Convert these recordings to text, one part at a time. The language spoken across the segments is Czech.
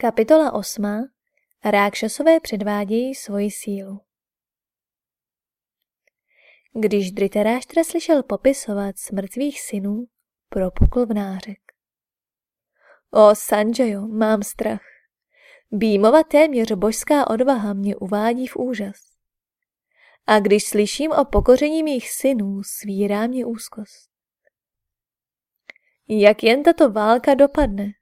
Kapitola 8. Rákšasové předvádějí svoji sílu. Když Dritaráštra slyšel popisovat smrt svých synů, propukl v nářek. O Sanjayo, mám strach. Bímova téměř božská odvaha mě uvádí v úžas. A když slyším o pokoření mých synů, svírá mě úzkost. Jak jen tato válka dopadne,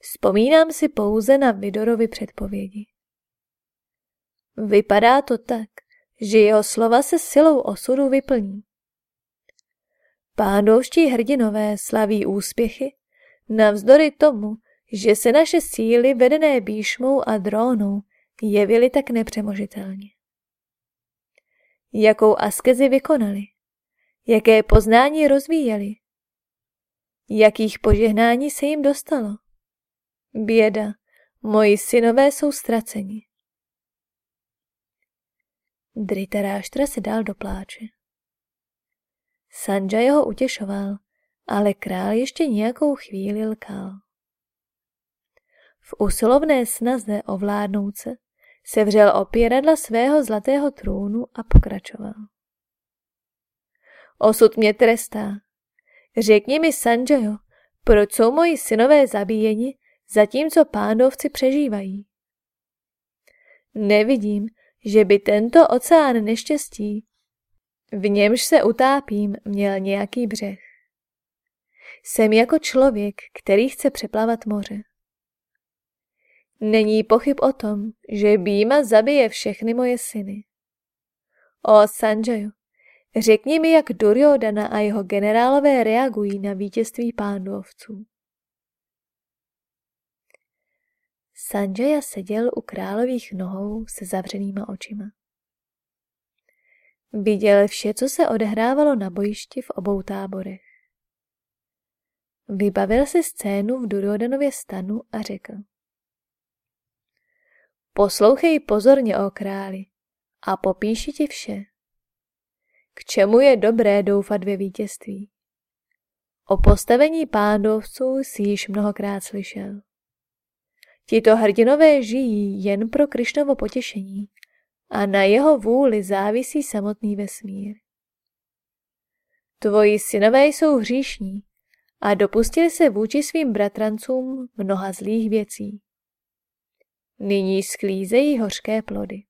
Vzpomínám si pouze na Vidorovi předpovědi. Vypadá to tak, že jeho slova se silou osudu vyplní. Pánovští hrdinové slaví úspěchy, navzdory tomu, že se naše síly vedené bíšmou a drónou jevily tak nepřemožitelně. Jakou askezi vykonali, jaké poznání rozvíjeli, jakých požehnání se jim dostalo. Běda, moji synové jsou ztraceni. Dritaráštra se dal do pláče. Sanjay ho utěšoval, ale král ještě nějakou chvíli lkal. V usilovné snaze ovládnout se se vřel o pěradla svého zlatého trůnu a pokračoval. Osud mě trestá. Řekni mi, Sanjayo, proč jsou moji synové zabíjeni zatímco pándovci přežívají. Nevidím, že by tento oceán neštěstí, v němž se utápím, měl nějaký břeh. Jsem jako člověk, který chce přeplavat moře. Není pochyb o tom, že Býma zabije všechny moje syny. O Sanjayo, řekni mi, jak Duryodhana a jeho generálové reagují na vítězství pándovců. Sanjaya seděl u králových nohou se zavřenýma očima. Viděl vše, co se odehrávalo na bojišti v obou táborech. Vybavil si scénu v Duryodanově stanu a řekl. Poslouchej pozorně, o králi, a popíši ti vše. K čemu je dobré doufat ve vítězství? O postavení pándovců si již mnohokrát slyšel. Tito hrdinové žijí jen pro Krišnovo potěšení a na jeho vůli závisí samotný vesmír. Tvoji synové jsou hříšní a dopustili se vůči svým bratrancům mnoha zlých věcí. Nyní sklízejí hořké plody.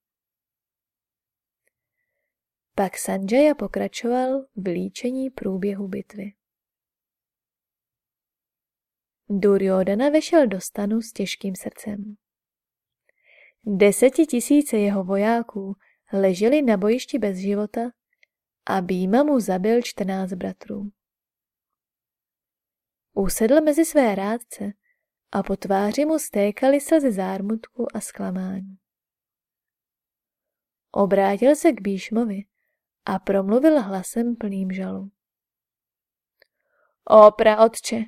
Pak Sanjaya pokračoval v líčení průběhu bitvy. Duryodhana vešel do stanu s těžkým srdcem. Desetitisíce jeho vojáků leželi na bojišti bez života a Býma mu zabil čtrnáct bratrů. Usedl mezi své rádce a po tváři mu stékaly slzy zármutku a zklamání. Obrátil se k Bíšmovi a promluvil hlasem plným žalu. O praotče,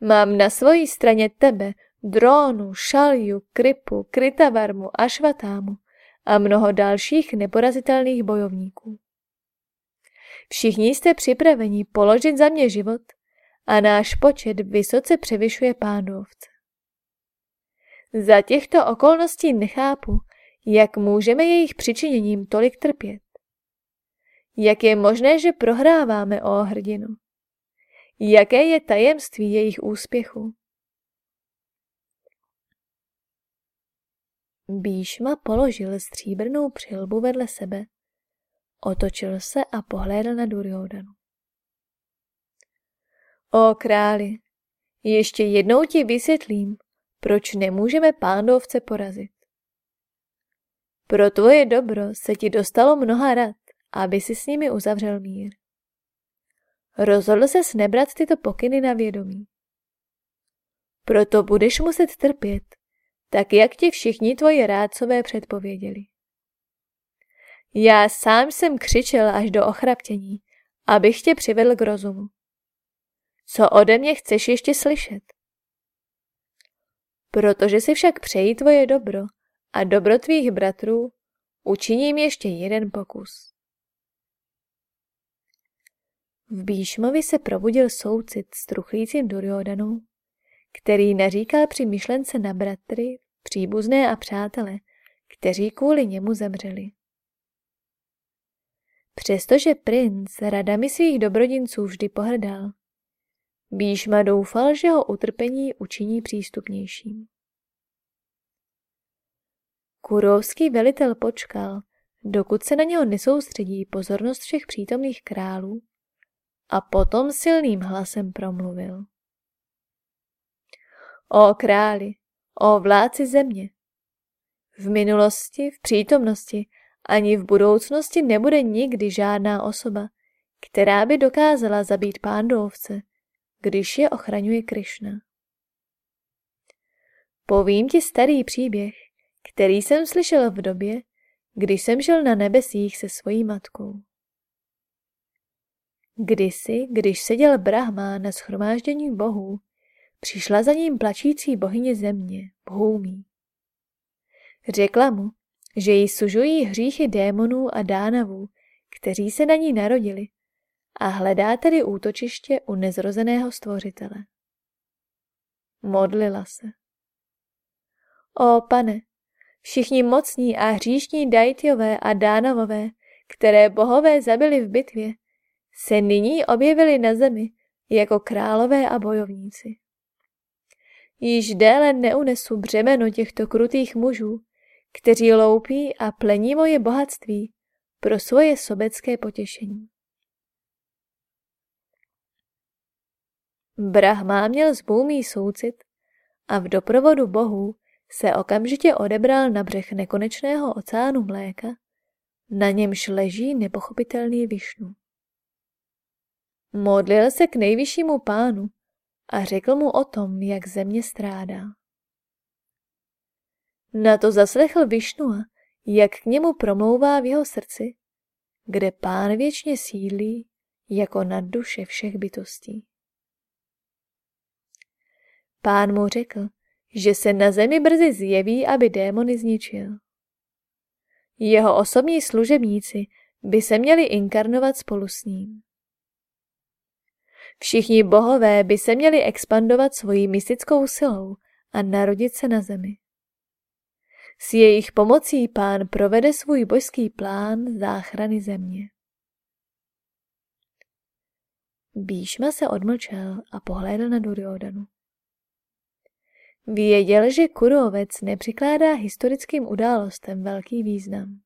Mám na svojí straně tebe, drónu, šalju, kripu, krytavarmu, ašvatámu a mnoho dalších neporazitelných bojovníků. Všichni jste připraveni položit za mě život a náš počet vysoce převyšuje pánovce. Za těchto okolností nechápu, jak můžeme jejich přičiněním tolik trpět. Jak je možné, že prohráváme o hrdinu? Jaké je tajemství jejich úspěchu? Bíšma položil stříbrnou přilbu vedle sebe, otočil se a pohlédl na Duryodanu. O králi, ještě jednou ti vysvětlím, proč nemůžeme pándovce porazit. Pro tvoje dobro se ti dostalo mnoha rad, aby si s nimi uzavřel mír. Rozhodl se nebrat tyto pokyny na vědomí. Proto budeš muset trpět, tak jak ti všichni tvoji rádcové předpověděli. Já sám jsem křičel až do ochraptění, abych tě přivedl k rozumu. Co ode mě chceš ještě slyšet? Protože si však přeji tvoje dobro a dobro tvých bratrů, učiním ještě jeden pokus. V Bíšmovi se probudil soucit s truchlícím Duryodanou, který naříkal při myšlence na bratry, příbuzné a přátele, kteří kvůli němu zemřeli. Přestože princ radami svých dobrodinců vždy pohrdal, Bíšma doufal, že ho utrpení učiní přístupnějším. Kurovský velitel počkal, dokud se na něho nesoustředí pozornost všech přítomných králů a potom silným hlasem promluvil. O králi, o vládci země, v minulosti, v přítomnosti ani v budoucnosti nebude nikdy žádná osoba, která by dokázala zabít pándovce, když je ochraňuje Krišna. Povím ti starý příběh, který jsem slyšel v době, když jsem žil na nebesích se svojí matkou. Kdysi, když seděl Brahma na schromáždění bohů, přišla za ním plačící bohyně země, Bhumi. Řekla mu, že jí sužují hříchy démonů a dánavů, kteří se na ní narodili a hledá tedy útočiště u nezrozeného stvořitele. Modlila se. O pane, všichni mocní a hříšní dajtjové a dánavové, které bohové zabili v bitvě, se nyní objevili na zemi jako králové a bojovníci. Již déle neunesu břemeno těchto krutých mužů, kteří loupí a plení moje bohatství pro svoje sobecké potěšení. Brahma měl z bůmí soucit a v doprovodu bohů se okamžitě odebral na břeh nekonečného oceánu mléka, na němž leží nepochopitelný Višnu. Modlil se k nejvyššímu pánu a řekl mu o tom, jak země strádá. Na to zaslechl Višnua, jak k němu promlouvá v jeho srdci, kde pán věčně sídlí jako nad duše všech bytostí. Pán mu řekl, že se na zemi brzy zjeví, aby démony zničil. Jeho osobní služebníci by se měli inkarnovat spolu s ním. Všichni bohové by se měli expandovat svojí mystickou silou a narodit se na zemi. S jejich pomocí pán provede svůj božský plán záchrany země. Bíšma se odmlčel a pohlédl na Duryodanu. Věděl, že kurovec nepřikládá historickým událostem velký význam.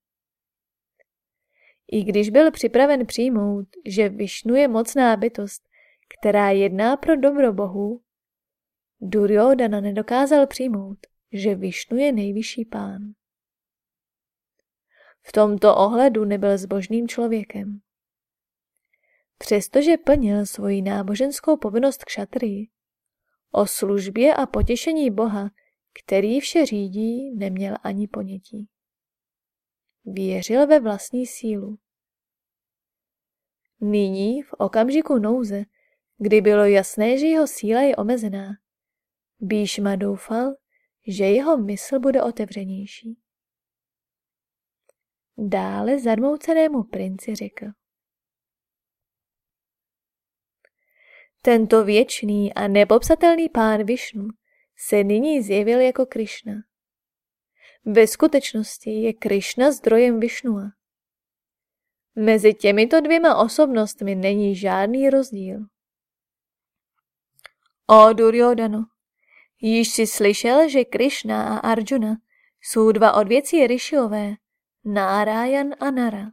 I když byl připraven přijmout, že Višnu je mocná bytost, která jedná pro dobro bohů, Duryodana nedokázal přijmout, že Višnu je nejvyšší pán. V tomto ohledu nebyl zbožným člověkem. Přestože plnil svoji náboženskou povinnost k šatrii, O službě a potěšení Boha, který vše řídí, neměl ani ponětí. Věřil ve vlastní sílu. Nyní, v okamžiku nouze, kdy bylo jasné, že jeho síla je omezená, Bíšma doufal, že jeho mysl bude otevřenější. Dále zarmoucenému princi řekl. Tento věčný a nepopsatelný pán Višnu se nyní zjevil jako Krišna. Ve skutečnosti je Krišna zdrojem Višnua. Mezi těmito dvěma osobnostmi není žádný rozdíl. O Duryodano, již si slyšel, že Krišna a Arjuna jsou dva odvěcí Rishiové, Nárajan a Nara.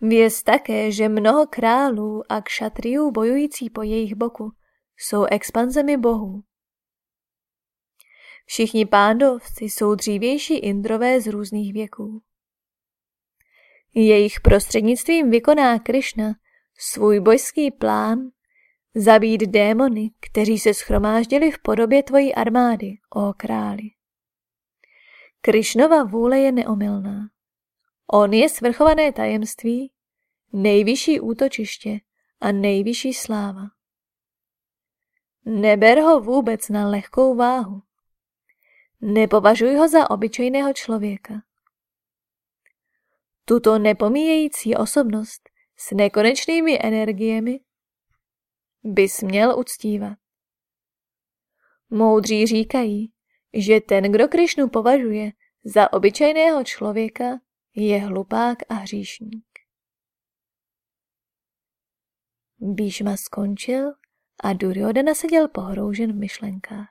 Věz také, že mnoho králů a kšatriů bojující po jejich boku jsou expanzemi bohů. Všichni pándovci jsou dřívější Indrové z různých věků. Jejich prostřednictvím vykoná Krišna svůj bojský plán zabít démony, kteří se schromáždili v podobě tvojí armády, o králi. Krišnova vůle je neomylná. On je svrchované tajemství, nejvyšší útočiště a nejvyšší sláva. Neber ho vůbec na lehkou váhu. Nepovažuj ho za obyčejného člověka. Tuto nepomíjející osobnost s nekonečnými energiemi bys měl uctívat. Moudří říkají, že ten, kdo Krišnu považuje za obyčejného člověka, je hlupák a hříšník. Bíšma skončil a Duryodhana seděl pohroužen v myšlenkách.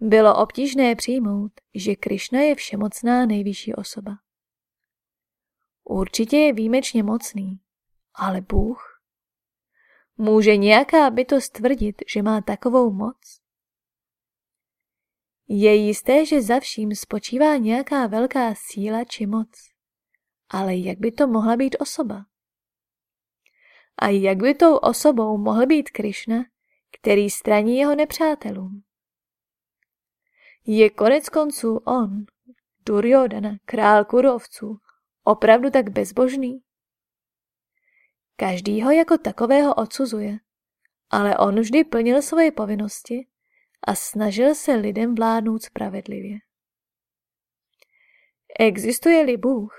Bylo obtížné přijmout, že Krišna je všemocná nejvyšší osoba. Určitě je výjimečně mocný, ale Bůh? Může nějaká bytost tvrdit, že má takovou moc? Je jisté, že za vším spočívá nějaká velká síla či moc. Ale jak by to mohla být osoba? A jak by tou osobou mohl být Krišna, který straní jeho nepřátelům? Je konec konců on, Duryodhana, král kurovců, opravdu tak bezbožný? Každý ho jako takového odsuzuje, ale on vždy plnil svoje povinnosti a snažil se lidem vládnout spravedlivě. Existuje-li Bůh,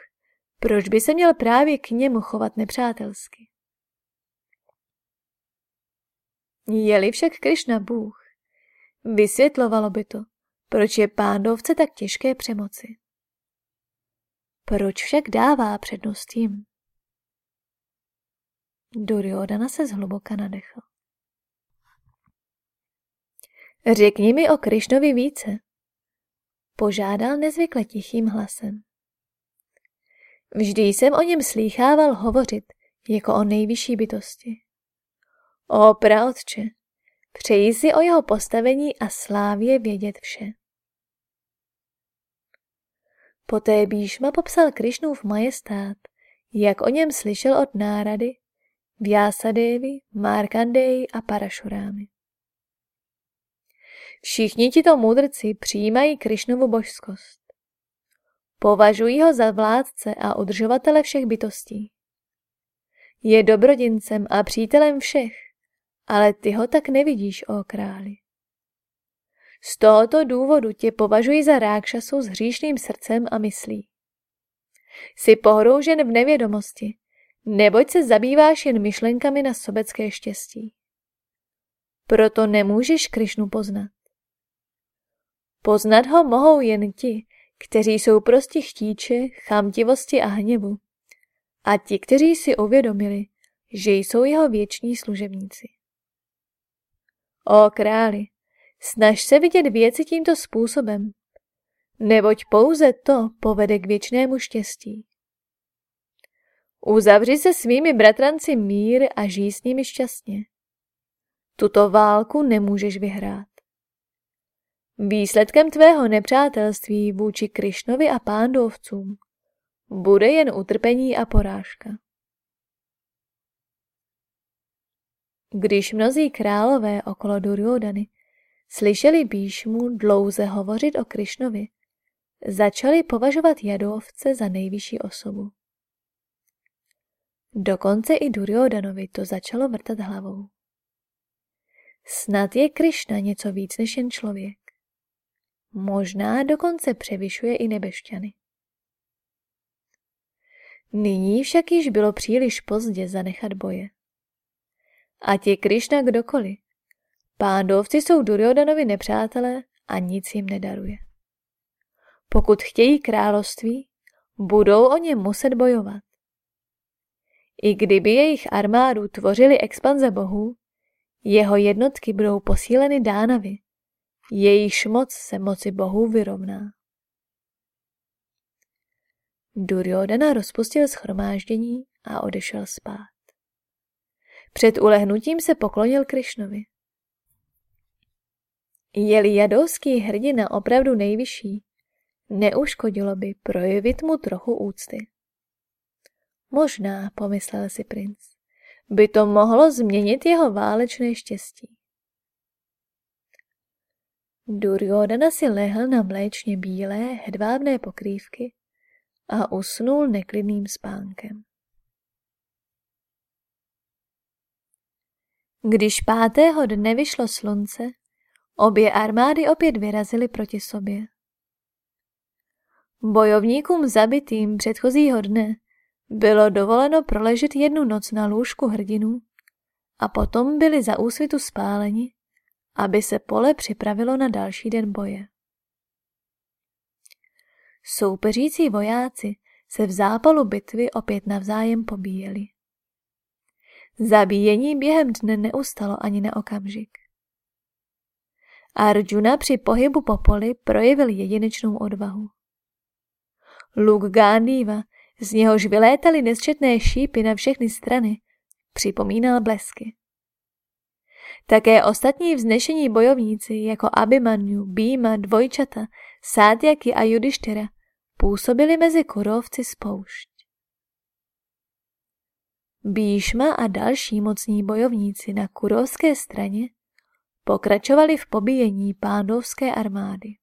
proč by se měl právě k němu chovat nepřátelsky? Je-li však Krišna Bůh, vysvětlovalo by to, proč je pándovce tak těžké přemoci. Proč však dává přednost jim? Duryodhana se zhluboka nadechl. Řekni mi o Krišnovi více, požádal nezvykle tichým hlasem. Vždy jsem o něm slýchával hovořit jako o nejvyšší bytosti. O praotče, přeji si o jeho postavení a slávě vědět vše. Poté Bíšma popsal Krišnův majestát, jak o něm slyšel od nárady, Vyasadevy, Markandeji a Parašurámy. Všichni tito mudrci přijímají Krišnovu božskost. Považují ho za vládce a udržovatele všech bytostí. Je dobrodincem a přítelem všech, ale ty ho tak nevidíš, o králi. Z tohoto důvodu tě považuji za rákšasu s hříšným srdcem a myslí. Jsi pohroužen v nevědomosti, neboť se zabýváš jen myšlenkami na sobecké štěstí. Proto nemůžeš Krišnu poznat. Poznat ho mohou jen ti, kteří jsou prostě chtíče, chamtivosti a hněvu. A ti, kteří si uvědomili, že jsou jeho věční služebníci. O králi, snaž se vidět věci tímto způsobem, neboť pouze to povede k věčnému štěstí. Uzavři se svými bratranci mír a žij s nimi šťastně. Tuto válku nemůžeš vyhrát. Výsledkem tvého nepřátelství vůči Krišnovi a pándovcům bude jen utrpení a porážka. Když mnozí králové okolo Duryodany slyšeli Bíšmu dlouze hovořit o Krišnovi, začali považovat jadovce za nejvyšší osobu. Dokonce i Duryodanovi to začalo vrtat hlavou. Snad je Krišna něco víc než jen člověk. Možná dokonce převyšuje i nebešťany. Nyní však již bylo příliš pozdě zanechat boje. Ať je Krišna kdokoliv, pándovci jsou Duryodanovi nepřátelé a nic jim nedaruje. Pokud chtějí království, budou o ně muset bojovat. I kdyby jejich armádu tvořily expanze bohů, jeho jednotky budou posíleny dánavy, jejíž moc se moci bohů vyrovná. Duryodhana rozpustil schromáždění a odešel spát. Před ulehnutím se poklonil Krišnovi. Je-li jadovský hrdina opravdu nejvyšší, neuškodilo by projevit mu trochu úcty. Možná, pomyslel si princ, by to mohlo změnit jeho válečné štěstí. Duryodhana si lehl na mléčně bílé, hedvábné pokrývky a usnul neklidným spánkem. Když pátého dne vyšlo slunce, obě armády opět vyrazily proti sobě. Bojovníkům zabitým předchozího dne bylo dovoleno proležet jednu noc na lůžku hrdinů a potom byli za úsvitu spáleni aby se pole připravilo na další den boje. Soupeřící vojáci se v zápalu bitvy opět navzájem pobíjeli. Zabíjení během dne neustalo ani na okamžik. Arjuna při pohybu po poli projevil jedinečnou odvahu. Luk Gandhiva, z něhož vylétaly nesčetné šípy na všechny strany, připomínal blesky. Také ostatní vznešení bojovníci jako Abimanyu, Bíma, dvojčata, Sádjaky a Judištyra působili mezi kurovci spoušť. Bíšma a další mocní bojovníci na kurovské straně pokračovali v pobíjení pándovské armády.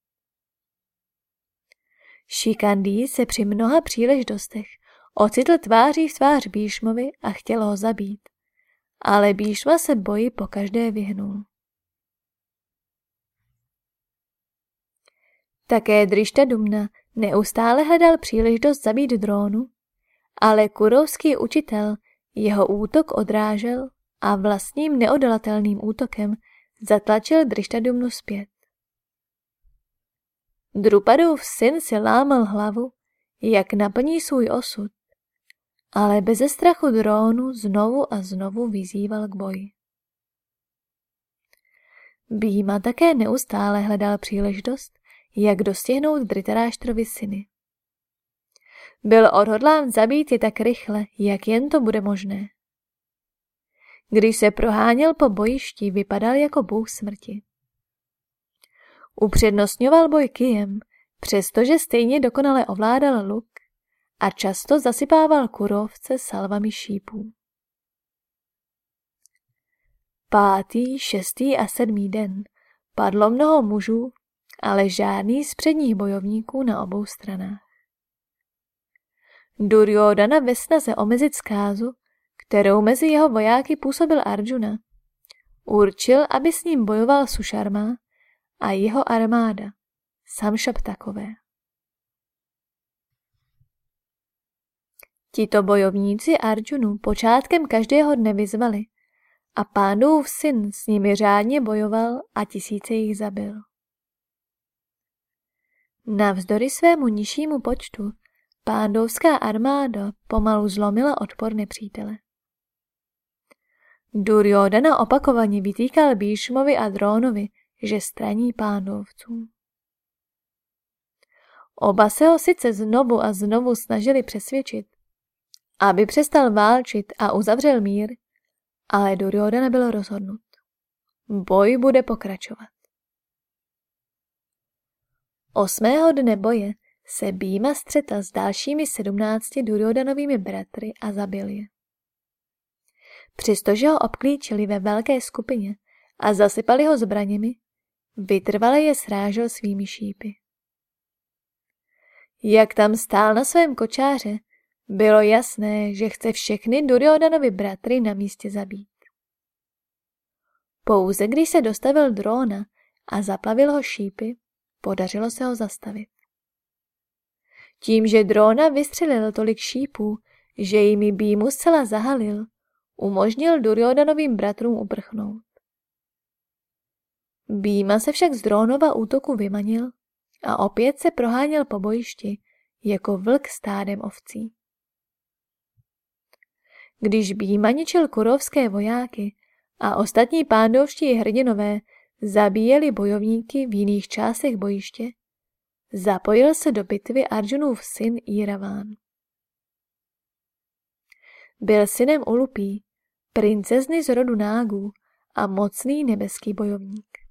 Šikandý se při mnoha příležitostech ocitl tváří v tvář Bíšmovi a chtěl ho zabít, ale Bíšma se boji po každé vyhnul. Také Drišta Dumna neustále hledal příležitost zabít drónu, ale kurovský učitel jeho útok odrážel a vlastním neodolatelným útokem zatlačil Drištadumnu zpět. Drupadův syn si lámal hlavu, jak naplní svůj osud, ale beze strachu drónu znovu a znovu vyzýval k boji. Býma také neustále hledal příležitost, jak dostihnout Dritaráštrovi syny. Byl odhodlán zabít je tak rychle, jak jen to bude možné. Když se proháněl po bojišti, vypadal jako bůh smrti. Upřednostňoval boj kijem, přestože stejně dokonale ovládal luk a často zasypával kurovce salvami šípů. Pátý, šestý a sedmý den padlo mnoho mužů, ale žádný z předních bojovníků na obou stranách. Duryodhana ve snaze omezit zkázu, kterou mezi jeho vojáky působil Arjuna, určil, aby s ním bojoval Sušarma a jeho armáda, Samšaptakové. Tito bojovníci Arjunu počátkem každého dne vyzvali a pánův syn s nimi řádně bojoval a tisíce jich zabil. Navzdory svému nižšímu počtu Pándovská armáda pomalu zlomila odpor nepřítele. Duryodhana opakovaně vytýkal Bíšmovi a Drónovi, že straní pándovců. Oba se ho sice znovu a znovu snažili přesvědčit, aby přestal válčit a uzavřel mír, ale Duryodhana byl rozhodnut. Boj bude pokračovat. Osmého dne boje se Býma střetl s dalšími sedmnácti Duryodanovými bratry a zabil je. Přestože ho obklíčili ve velké skupině a zasypali ho zbraněmi, vytrvale je srážel svými šípy. Jak tam stál na svém kočáře, bylo jasné, že chce všechny Duryodanovi bratry na místě zabít. Pouze když se dostavil dróna a zaplavil ho šípy, podařilo se ho zastavit. Tím, že drona vystřelil tolik šípů, že jimi býmu zcela zahalil, umožnil Duryodanovým bratrům uprchnout. Býma se však z drónova útoku vymanil a opět se proháněl po bojišti jako vlk stádem ovcí. Když Býma ničil kurovské vojáky a ostatní pándovští hrdinové zabíjeli bojovníky v jiných částech bojiště, Zapojil se do bitvy Arjunův syn Iraván. Byl synem Ulupí, princezny z rodu Nágů a mocný nebeský bojovník.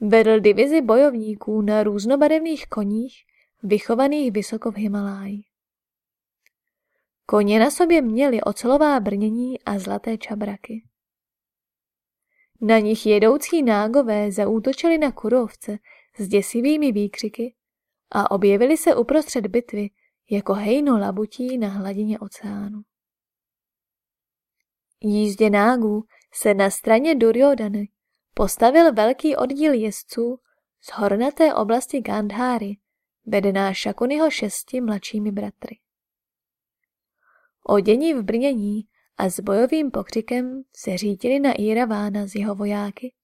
Vedl divizi bojovníků na různobarevných koních, vychovaných vysoko v Himaláji. Koně na sobě měli ocelová brnění a zlaté čabraky. Na nich jedoucí nágové zaútočili na kurovce s děsivými výkřiky a objevili se uprostřed bitvy jako hejno labutí na hladině oceánu. Jízdě nágů se na straně Duryodany postavil velký oddíl jezdců z hornaté oblasti Gandháry, vedená Šakuniho šesti mladšími bratry. Odění v brnění a s bojovým pokřikem se řítili na Iravána z jeho vojáky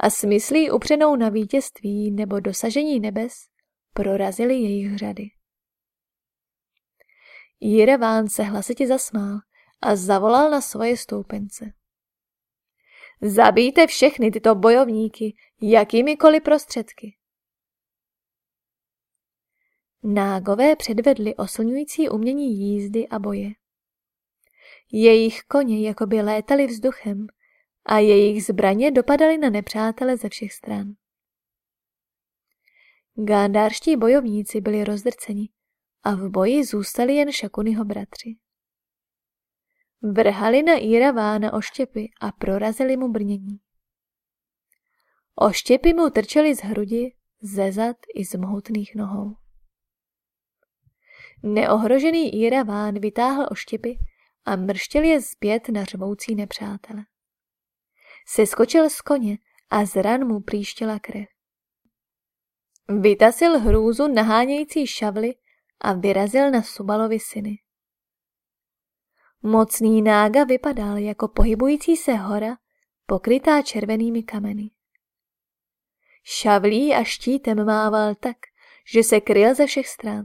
a smyslí upřenou na vítězství nebo dosažení nebes prorazili jejich řady. Jireván se hlasitě zasmál a zavolal na svoje stoupence. Zabijte všechny tyto bojovníky jakýmikoliv prostředky. Nágové předvedli oslňující umění jízdy a boje. Jejich koně jakoby létali vzduchem a jejich zbraně dopadaly na nepřátele ze všech stran. Gandárští bojovníci byli rozdrceni a v boji zůstali jen Šakuniho bratři. Vrhali na Iravána oštěpy a prorazili mu brnění. Oštěpy mu trčely z hrudi, ze zad i z mohutných nohou. Neohrožený Iraván vytáhl oštěpy a mrštil je zpět na řvoucí nepřátele. Seskočil z koně a z ran mu příštěla krev. Vytasil hrůzu nahánějící šavly a vyrazil na Subalovi syny. Mocný nága vypadal jako pohybující se hora, pokrytá červenými kameny. Šavlí a štítem mával tak, že se kryl ze všech stran.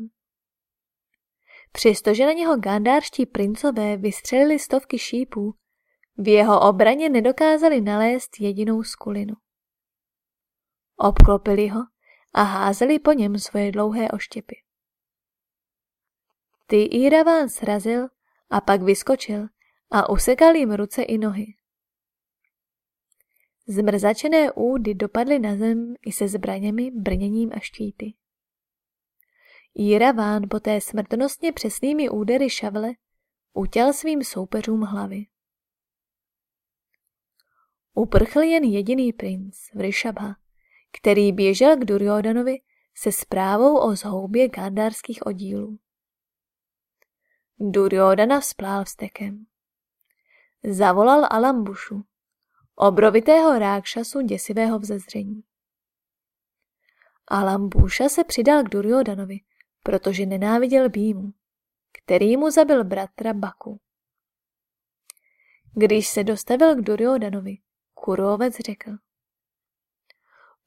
Přestože na něho gandárští princové vystřelili stovky šípů, v jeho obraně nedokázali nalézt jedinou skulinu. Obklopili ho a házeli po něm svoje dlouhé oštěpy. Ty Íraván srazil a pak vyskočil a usekal jim ruce i nohy. Zmrzačené údy dopadly na zem i se zbraněmi, brněním a štíty. Jiraván poté smrtnostně přesnými údery šavle utěl svým soupeřům hlavy. Uprchl jen jediný princ, Vrishabha, který běžel k Duryodanovi se zprávou o zhoubě gandárských oddílů. Duryodana vzplál vstekem. Zavolal Alambušu, obrovitého rákšasu děsivého vzezření. Alambuša se přidal k Duryodanovi protože nenáviděl Bímu, který mu zabil bratra Baku. Když se dostavil k Duryodanovi, Kurovec řekl.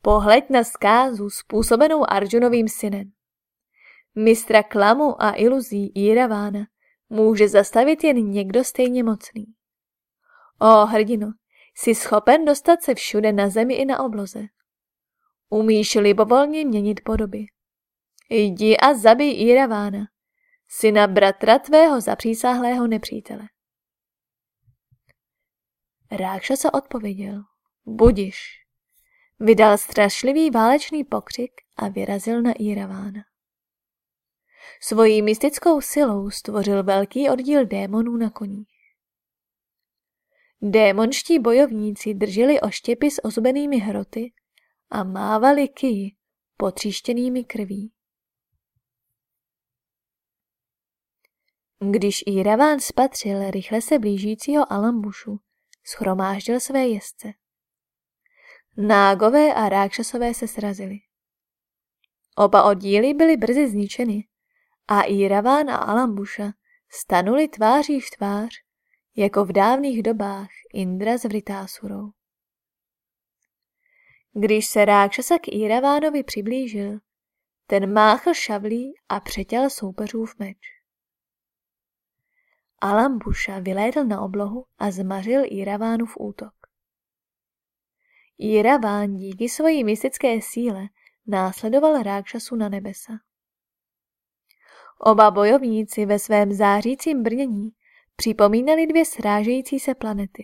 Pohleď na zkázu způsobenou Arjunovým synem. Mistra klamu a iluzí Iravána může zastavit jen někdo stejně mocný. O hrdino, jsi schopen dostat se všude na zemi i na obloze. Umíš libovolně měnit podoby. Jdi a zabij Iravána, syna bratra tvého zapřísáhlého nepřítele. Rákša se odpověděl, budiš. Vydal strašlivý válečný pokřik a vyrazil na Iravána. Svojí mystickou silou stvořil velký oddíl démonů na koních. Démonští bojovníci drželi oštěpy s ozubenými hroty a mávali kyji potříštěnými krví. Když Iraván spatřil rychle se blížícího Alambušu, schromáždil své jezdce. Nágové a rákšasové se srazili. Oba oddíly byly brzy zničeny a Iraván a Alambuša stanuli tváří v tvář, jako v dávných dobách Indra s Vritásurou. Když se Rákšasa k Iravánovi přiblížil, ten máchl šavlí a přetěl soupeřův meč. Alambuša vylédl na oblohu a zmařil Iravánův útok. Iraván díky svojí mystické síle následoval Rákšasu na nebesa. Oba bojovníci ve svém zářícím brnění připomínali dvě srážející se planety.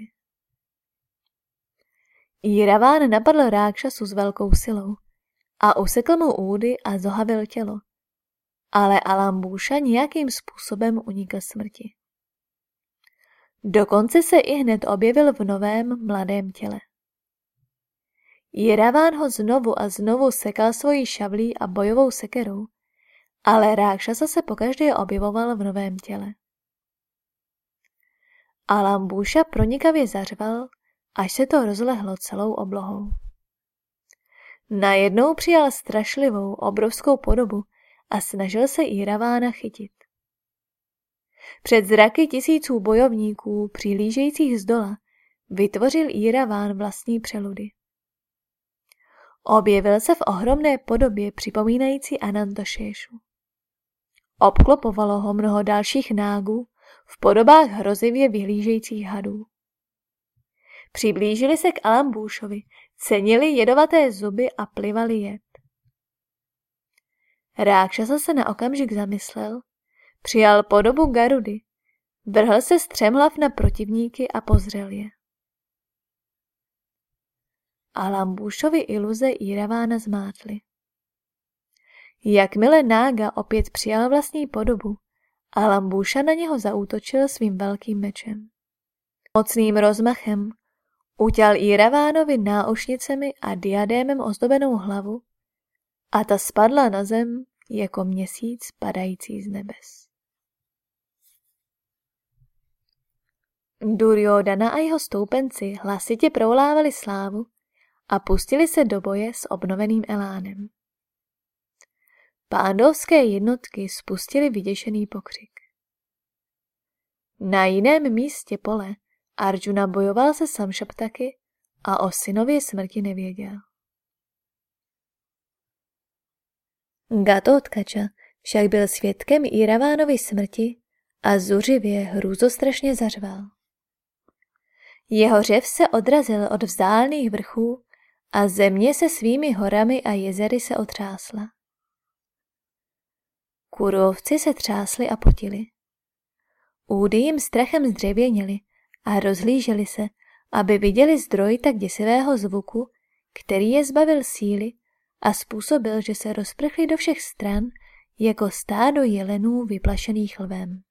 Iraván napadl Rákšasu s velkou silou a usekl mu údy a zohavil tělo, ale Alambúša nějakým způsobem unikl smrti. Dokonce se i hned objevil v novém mladém těle. Jiraván ho znovu a znovu sekal svojí šavlí a bojovou sekerou, ale Rákšasa se pokaždé objevoval v novém těle. Alambúša pronikavě zařval, až se to rozlehlo celou oblohou. Najednou přijal strašlivou, obrovskou podobu a snažil se Iravána chytit. Před zraky tisíců bojovníků přihlížejících z dola vytvořil Íraván vlastní přeludy. Objevil se v ohromné podobě připomínající Anantošéšu. Obklopovalo ho mnoho dalších nágů v podobách hrozivě vyhlížejících hadů. Přiblížili se k Alambůšovi, cenili jedovaté zuby a plivali jed. Rákšasa se na okamžik zamyslel, přijal podobu Garudy, vrhl se střemhlav na protivníky a pozřel je. A iluze Iravána zmátly. Jakmile Nága opět přijal vlastní podobu, a Lambúša na něho zaútočil svým velkým mečem. Mocným rozmachem utěl Iravánovi náušnicemi a diadémem ozdobenou hlavu a ta spadla na zem jako měsíc padající z nebes. Duryodana a jeho stoupenci hlasitě proulávali slávu a pustili se do boje s obnoveným elánem. Pándovské jednotky spustili vyděšený pokřik. Na jiném místě pole Arjuna bojoval se Samšaptaky a o synově smrti nevěděl. Gatotkača však byl svědkem Iravánovy smrti a zuřivě hrůzostrašně zařval. Jeho řev se odrazil od vzdálených vrchů a země se svými horami a jezery se otřásla. Kurovci se třásli a potili. Údy jim strachem zdřevěnili a rozhlíželi se, aby viděli zdroj tak děsivého zvuku, který je zbavil síly a způsobil, že se rozprchli do všech stran jako stádo jelenů vyplašených lvem.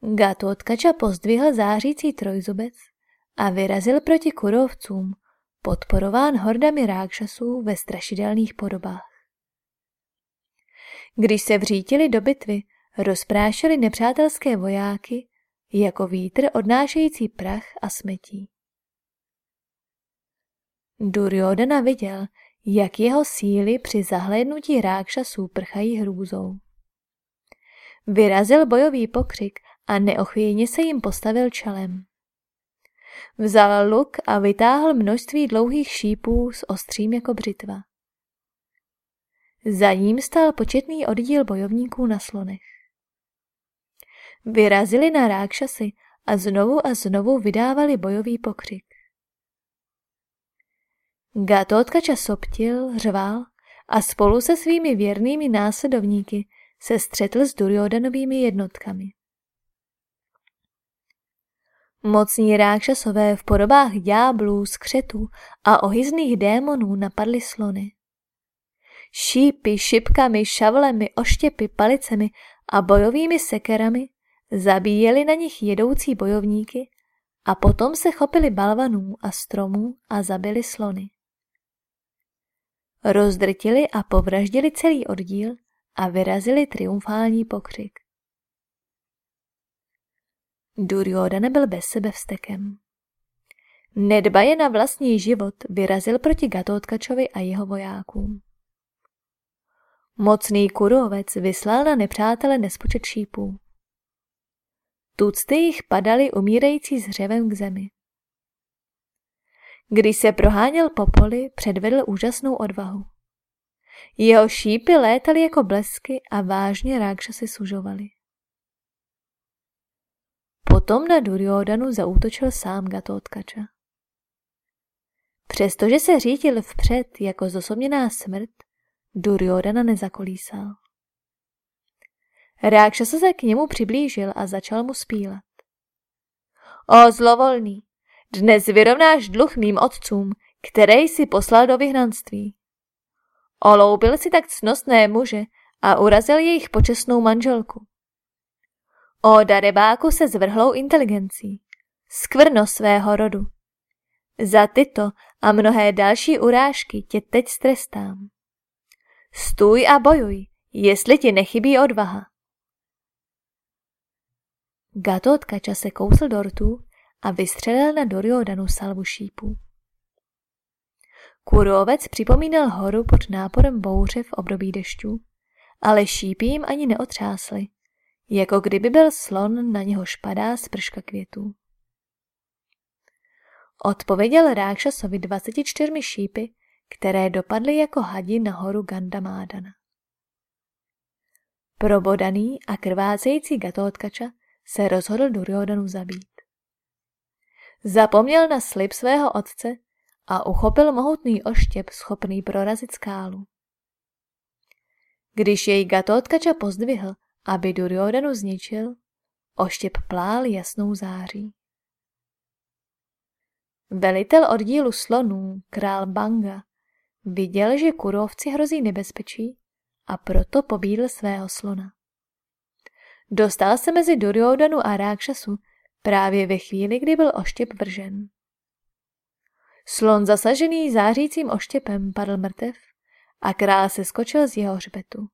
Gatotkača pozdvihl zářící trojzubec a vyrazil proti kurovcům, podporován hordami rákšasů ve strašidelných podobách. Když se vřítili do bitvy, rozprášili nepřátelské vojáky jako vítr odnášející prach a smetí. Duryodhana viděl, jak jeho síly při zahlédnutí rákšasů prchají hrůzou. Vyrazil bojový pokřik a neochvějně se jim postavil čelem. Vzal luk a vytáhl množství dlouhých šípů s ostřím jako břitva. Za ním stál početný oddíl bojovníků na slonech. Vyrazili na rákšasy a znovu a znovu vydávali bojový pokřik. Gatotkača soptil, řval a spolu se svými věrnými následovníky se střetl s Duryodanovými jednotkami. Mocní rákšasové v podobách ďáblů, skřetů a ohyzných démonů napadly slony. Šípy, šipkami, šavlemi, oštěpy, palicemi a bojovými sekerami zabíjeli na nich jedoucí bojovníky a potom se chopili balvanů a stromů a zabili slony. Rozdrtili a povraždili celý oddíl a vyrazili triumfální pokřik. Duryodhana byl bez sebe vstekem. Nedbaje na vlastní život vyrazil proti Gatotkačovi a jeho vojákům. Mocný kurovec vyslal na nepřátele nespočet šípů. Tucty jich padaly umírající s hřevem k zemi. Když se proháněl po poli, předvedl úžasnou odvahu. Jeho šípy létaly jako blesky a vážně rákšasy sužovaly. Potom na Duryodanu zaútočil sám Gatotkača. Přestože se řídil vpřed jako zosobněná smrt, Duryodana nezakolísal. Rákšasa se k němu přiblížil a začal mu spílat. O zlovolný, dnes vyrovnáš dluh mým otcům, které jsi poslal do vyhnanství. Oloubil si tak cnostné muže a urazil jejich počestnou manželku. O darebáku se zvrhlou inteligencí, skvrno svého rodu. Za tyto a mnohé další urážky tě teď strestám. Stůj a bojuj, jestli ti nechybí odvaha. Gatotkača se kousl do rtu a vystřelil na Duryodanu salvu šípů. Kurovec připomínal horu pod náporem bouře v období dešťů, ale šípy jim ani neotřásly, jako kdyby byl slon, na něho špadá sprška květů. odpověděl Rákšasovi 24 šípy, které dopadly jako hadi nahoru Gandamádana. Probodaný a krvácející Gatotkača se rozhodl Duryodanu zabít. Zapomněl na slib svého otce a uchopil mohutný oštěp schopný prorazit skálu. Když jej Gatotkača pozdvihl, aby Duryodanu zničil, oštěp plál jasnou září. Velitel oddílu slonů, král Banga, viděl, že kurovci hrozí nebezpečí a proto pobídl svého slona. Dostal se mezi Duryodanu a Rákšasu právě ve chvíli, kdy byl oštěp vržen. Slon zasažený zářícím oštěpem padl mrtev a král se skočil z jeho hřbetu.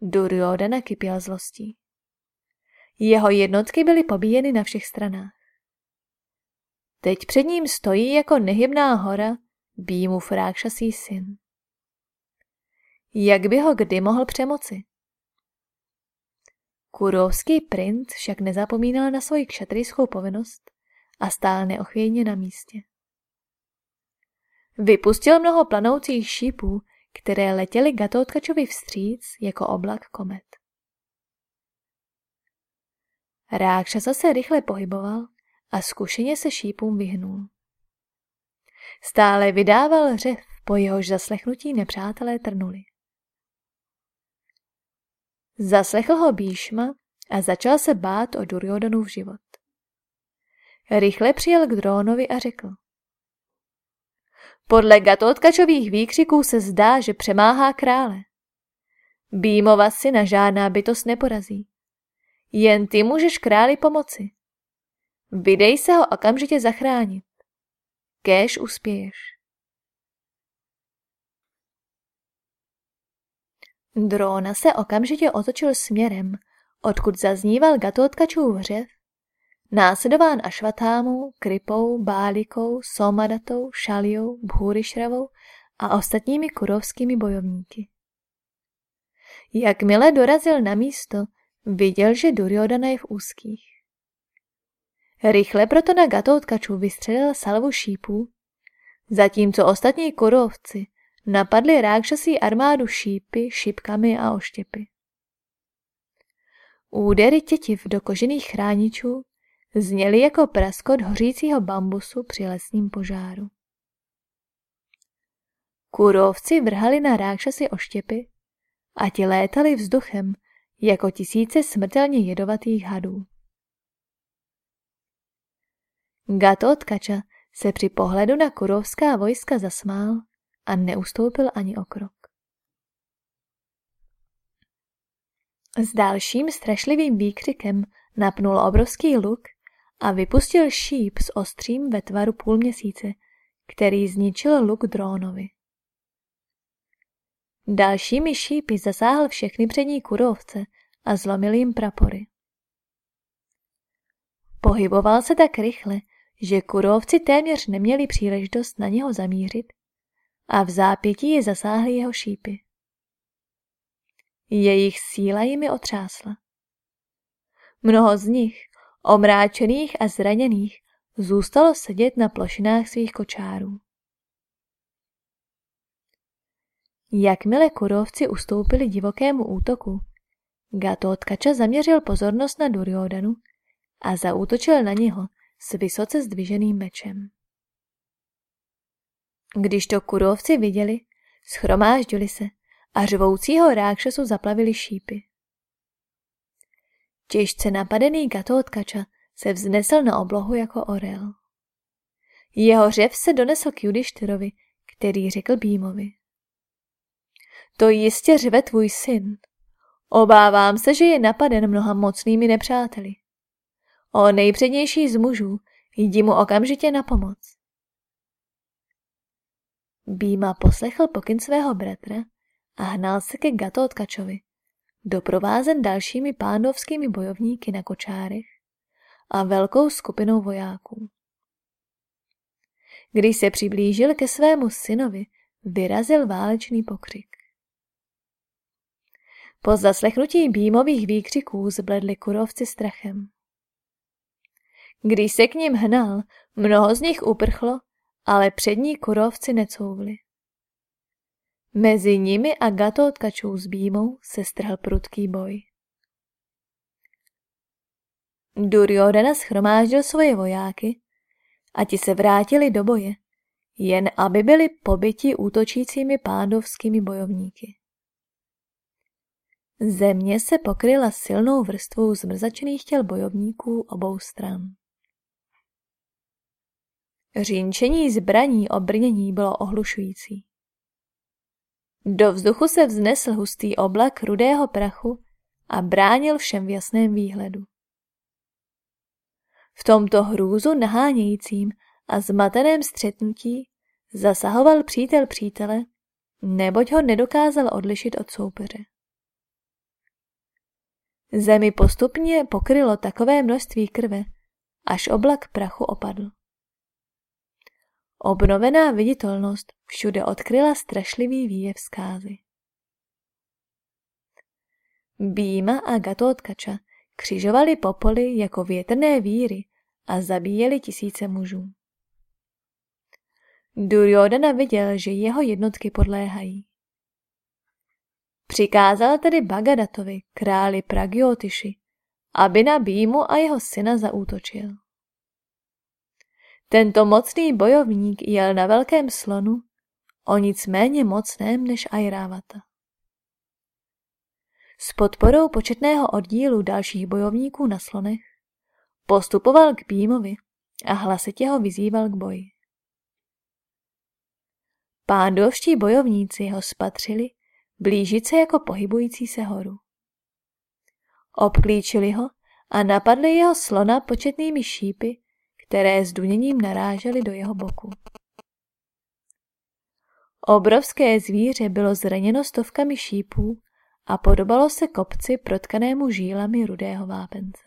Duryodana kypěl zlostí. Jeho jednotky byly pobíjeny na všech stranách. Teď před ním stojí jako nehybná hora Bímův rákšasý syn. Jak by ho kdy mohl přemoci? Kurovský princ však nezapomínal na svoji kšatrijskou povinnost a stál neochvějně na místě. Vypustil mnoho planoucích šípů, které letěly Gatotkačovi vstříc jako oblak komet. Rákšasa se rychle pohyboval a zkušeně se šípům vyhnul. Stále vydával řev, po jehož zaslechnutí nepřátelé trnuli. Zaslechl ho Bíšma a začal se bát o Duryodanův život. Rychle přijel k Drónovi a řekl. Podle Gatotkačových výkřiků se zdá, že přemáhá krále. Bímova syna žádná bytost neporazí. Jen ty můžeš králi pomoci. Vydej se ho okamžitě zachránit. Kéž uspěješ. Drona se okamžitě otočil směrem, odkud zazníval Gatotkačův hřev, následován Ašvatámou, Kripou, Bálikou, Somadatou, Šaliou, Bhurišravou a ostatními kurovskými bojovníky. Jakmile dorazil na místo, viděl, že Duryodana je v úzkých. Rychle proto na Gatotkaču vystřelil salvu šípů, zatímco ostatní kurovci napadli rákšasí armádu šípy, šipkami a oštěpy. Údery tětiv do kožených chráničů zněly jako praskot hořícího bambusu při lesním požáru. Kurovci vrhali na rákšasy oštěpy a ti létali vzduchem jako tisíce smrtelně jedovatých hadů. Gatotkača se při pohledu na kurovská vojska zasmál a neustoupil ani o krok. S dalším strašlivým výkřikem napnul obrovský luk a vypustil šíp s ostřím ve tvaru půlměsíce, který zničil luk drónovi. Dalšími šípy zasáhl všechny přední kurovce a zlomil jim prapory. Pohyboval se tak rychle, že kurovci téměř neměli příležitost na něho zamířit a v zápětí je zasáhly jeho šípy. Jejich síla jimi otřásla. Mnoho z nich, omráčených a zraněných, zůstalo sedět na plošinách svých kočárů. Jakmile kurovci ustoupili divokému útoku, Gatotkača zaměřil pozornost na Duryodanu a zaútočil na něho s vysoce zdviženým mečem. Když to kurovci viděli, schromáždili se a řvoucího rákšasu zaplavili šípy. Těžce napadený Gatotkača se vznesl na oblohu jako orel. Jeho řev se donesl k Judištyrovi, který řekl Bímovi. To jistě řve tvůj syn. Obávám se, že je napaden mnoha mocnými nepřáteli. O nejpřednější z mužů, jdi mu okamžitě na pomoc. Býma poslechl pokyn svého bratra a hnal se ke Gatotkačovi, doprovázen dalšími pándovskými bojovníky na kočárech a velkou skupinou vojáků. Když se přiblížil ke svému synovi, vyrazil válečný pokřik. Po zaslechnutí býmových výkřiků zbledli kurovci strachem. Když se k ním hnal, mnoho z nich uprchlo, ale přední kurovci necouvli. Mezi nimi a Gatotkačou s Bímou se strhl prudký boj. Duryodhana schromáždil svoje vojáky a ti se vrátili do boje, jen aby byli pobyti útočícími pádovskými bojovníky. Země se pokryla silnou vrstvou zmrzačených těl bojovníků obou stran. Řínčení zbraní o brnění bylo ohlušující. Do vzduchu se vznesl hustý oblak rudého prachu a bránil všem v jasném výhledu. V tomto hrůzu nahánějícím a zmateném střetnutí zasahoval přítel přítele, neboť ho nedokázal odlišit od soupeře. Zemi postupně pokrylo takové množství krve, až oblak prachu opadl. Obnovená viditelnost všude odkryla strašlivý výjev zkázy. Býma a Gatotkača křižovali popoli jako větrné víry a zabíjeli tisíce mužů. Duryodhana viděl, že jeho jednotky podléhají. Přikázal tedy Bagadatovi, králi Pragyotiši, aby na Býmu a jeho syna zaútočil. Tento mocný bojovník jel na velkém slonu, o nic méně mocném než Airávata. S podporou početného oddílu dalších bojovníků na slonech postupoval k Bímovi a hlasitě ho vyzýval k boji. Pándovští bojovníci ho spatřili blížit se jako pohybující se horu. Obklíčili ho a napadli jeho slona početnými šípy, které s duněním narážely do jeho boku. Obrovské zvíře bylo zraněno stovkami šípů a podobalo se kopci protkanému žílami rudého vápence.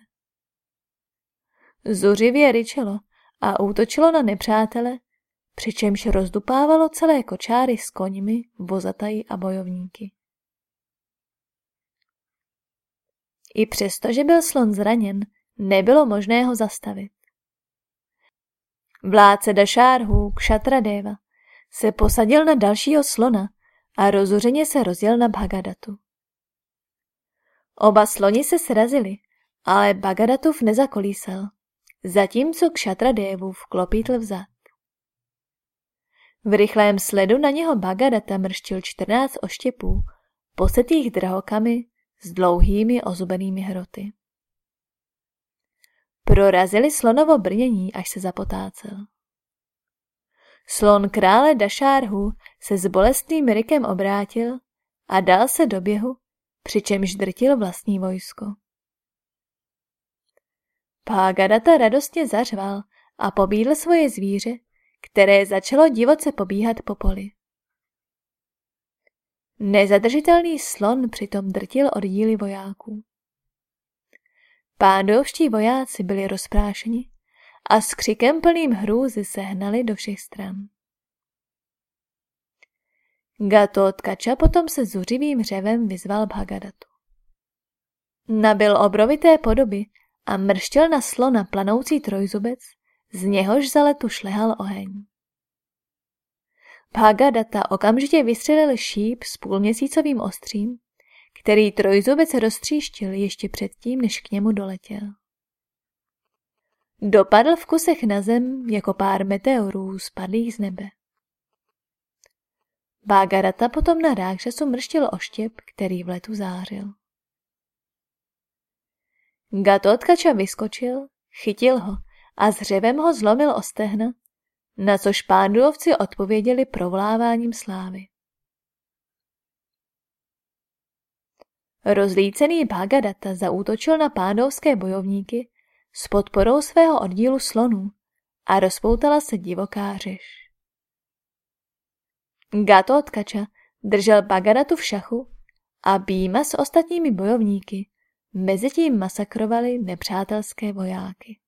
Zuřivě ryčelo a útočilo na nepřátele, přičemž rozdupávalo celé kočáry s koňmi, vozatají a bojovníky. I přesto, že byl slon zraněn, nebylo možné ho zastavit. Vládce Dašárhu, Kšatradeva, se posadil na dalšího slona a rozuřeně se rozjel na Bhagadatu. Oba sloni se srazili, ale Bhagadatův nezakolísal, zatímco Kšatradevův klopítl vzad. V rychlém sledu na něho Bhagadata mrštil čtrnáct oštěpů, posetých drahokami s dlouhými ozubenými hroty. Prorazili slonovo brnění, až se zapotácel. Slon krále Dašárhu se s bolestným rykem obrátil a dal se do běhu, přičemž drtil vlastní vojsko. Págadata radostně zařval a pobídl svoje zvíře, které začalo divoce pobíhat po poli. Nezadržitelný slon přitom drtil oddíly vojáků. Pádovští vojáci byli rozprášeni a s křikem plným hrůzy se hnali do všech stran. Gatotkača potom se zuřivým řevem vyzval Bhagadatu. Nabil obrovité podoby a mrštěl na slona planoucí trojzubec, z něhož za letu šlehal oheň. Bhagadata okamžitě vystřelil šíp s půlměsícovým ostřím který trojzubec roztříštil ještě předtím, než k němu doletěl. Dopadl v kusech na zem jako pár meteorů spadlých z nebe. Bágarata potom na rákšasu mrštil oštěp, který v letu zářil. Gatotkača vyskočil, chytil ho a s hřevem ho zlomil o stehna, na což pándulovci odpověděli provláváním slávy. Rozlícený Bhagadatta zaútočil na pádovské bojovníky s podporou svého oddílu slonů a rozpoutala se divoká řeš. Gatotkača držel Bhagadatu v šachu a Býma s ostatními bojovníky mezitím masakrovali nepřátelské vojáky.